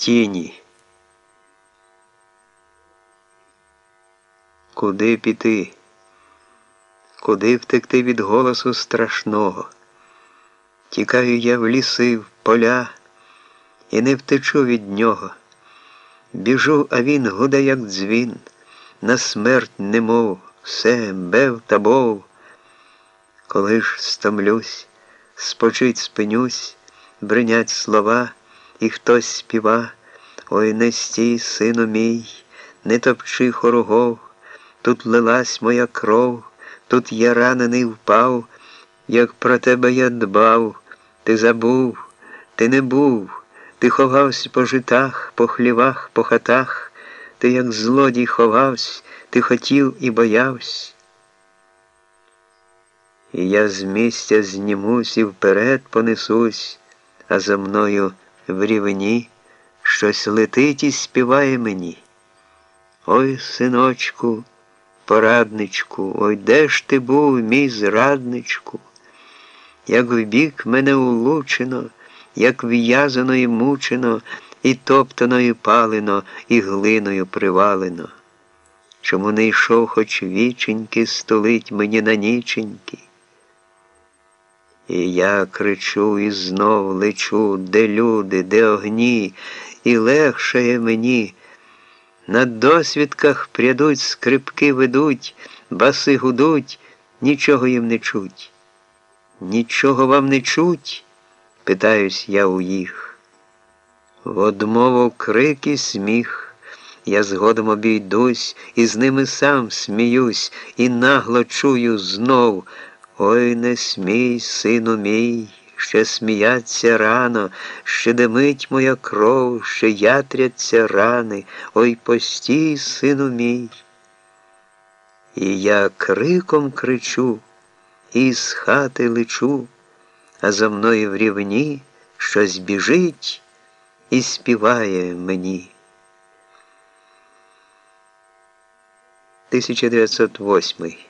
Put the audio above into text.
Тіні. Куди піти? Куди втекти від голосу страшного? Тікаю я в ліси, в поля і не втечу від нього. Біжу, а він гуде, як дзвін, на смерть немов, все бев та бов. Коли ж стомлюсь, спочить спинюсь, бринять слова, і хтось співа. Ой, не стій, сину мій, не топчи хоругов, тут лилась моя кров, тут я ранений впав, як про тебе я дбав, ти забув, ти не був, ти ховався по житах, по хлівах, по хатах, ти, як злодій, ховався, ти хотів і боявся. І я з місця знімусь і вперед понесусь, а за мною в рівні щось летить і співає мені. Ой, синочку, порадничку, ой де ж ти був, мій зрадничку, як в бік мене улучено, як в'язано і мучено, і топтано, і палено, і глиною привалено. Чому не йшов хоч віченьки столить мені на ніченьки? І я кричу і знов лечу, де люди, де огні, і легшає мені. На досвідках прядуть, скрипки ведуть, баси гудуть, нічого їм не чуть. Нічого вам не чуть? питаюсь я у їх. В одмову крик і сміх, я згодом обійдусь, і з ними сам сміюсь, і нагло чую знов. Ой, не смій, сину мій, ще сміяться рано, ще димить моя кров, ще ятряться рани, ой постій, сину мій. І я криком кричу, і з хати лечу, а за мною в рівні щось біжить і співає мені. 1908